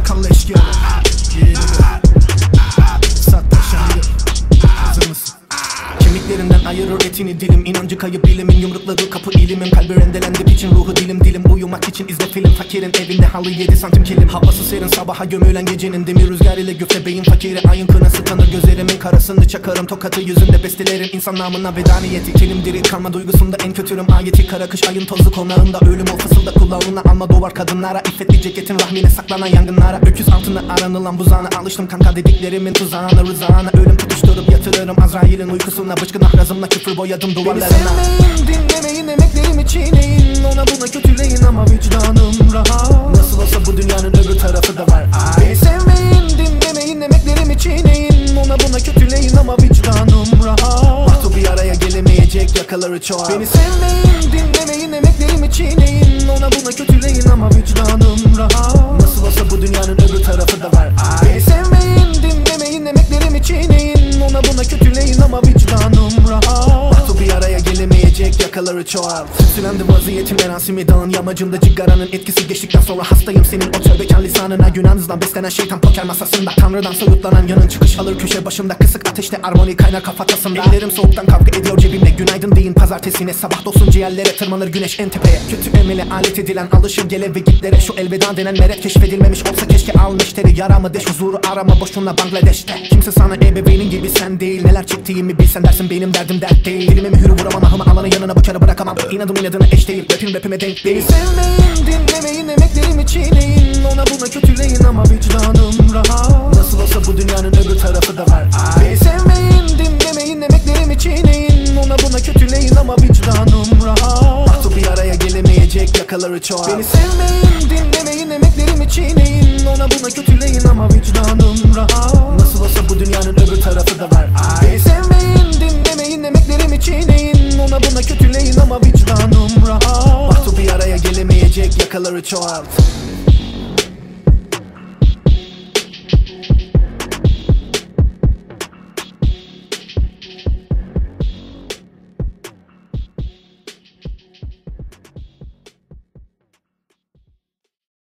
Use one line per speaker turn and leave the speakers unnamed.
collection. Yeah. Ayırır etini dilim inancı kayıp bilimin yumrukladığı kapı ilimim. Kalbi rendelendi piçin ruhu dilim dilim Uyumak için izle film. Fakirin evinde halı 7 santim kilim. Havası serin sabaha gömülen gecenin demi rüzgar ile güfte beyin fakiri. Ayın kınası tanır gözlerimin karasını çakarım. Tokatı yüzünde bestelerin insan namına veda niyeti. Kelim diri kalma duygusunda en kötürüm. Ayeti Kara kış ayın tozlu konağında ölüm ol. Fısılda kulağına Alma duvar kadınlara. İffetli ceketin rahmine saklanan yangınlara. Öküz altında aranılan buzağına alıştım kanka dediklerimin tuzağına Rızağına ölüm tutuşturup yatırırım Azrail'in uykusuna. Bıçkın ahrazımla küfür boyadım
Beni
duvarlarına.
sevmeyin, dinlemeyin, emeklerimi çiğneyin Ona buna kötüleyin ama vicdanım rahat.
Nasıl olsa bu dünyanın öbür tarafı da var. Ay.
Beni sevmeyin, dinlemeyin, emeklerimi çiğneyin Ona buna kötüleyin ama vicdanım rahat.
Mahtu bir araya gelemeyecek yakaları çoğal.
Beni sevmeyin, dinlemeyin,
gelemeyecek yakaları çoğal Süslendi vaziyetim merasimi dağın yamacında Cigaranın etkisi geçtikten sonra hastayım Senin. O tövbekar lisanına Yunanızdan beslenen şeytan poker masasında. Tanrıdan soyutlanan yanın çıkış alır köşe başımda. Kısık ateşte armoni kaynar kafatasında. Ellerim soğuktan kavga ediyor cebimle Günaydın deyin pazartesine. Sabah dolsun ciğerlere tırmanır güneş en tepeye. Kötü emele alet edilen alışır gele ve gitlere. Şu elveda denen meret keşfedilmemiş olsa keşke al neşteri Yaramı deş huzuru arama boşuna Bangladeş'te. Kimse sana ebeveynin gibi sen değil. Neler çektiğimi bilsen dersin benim derdim dert değil. Dilime mühürü vuramam ahımı alanı yanına bıçarı bırakamam. İnadım inadına eş değil Rapim rapime denk değil.
Sevmeyin, dinlemeyin, emeklerimi çiğneyin. Ona buna kötüleyin ama vicdanım rahat.
Nasıl olsa bu dünyanın öbür tarafı da var.
Beni sevmeyin, dinlemeyin, emeklerimi çiğneyin. Ona buna kötüleyin ama vicdanım rahat.
Mahtu bir araya gelemeyecek yakaları çoğal.
Beni sevmeyin, dinlemeyin, emeklerimi çiğneyin. Ona buna kötüleyin ama vicdanım rahat.
Nasıl olsa bu dünyanın öbür tarafı da var yakaları çoğalt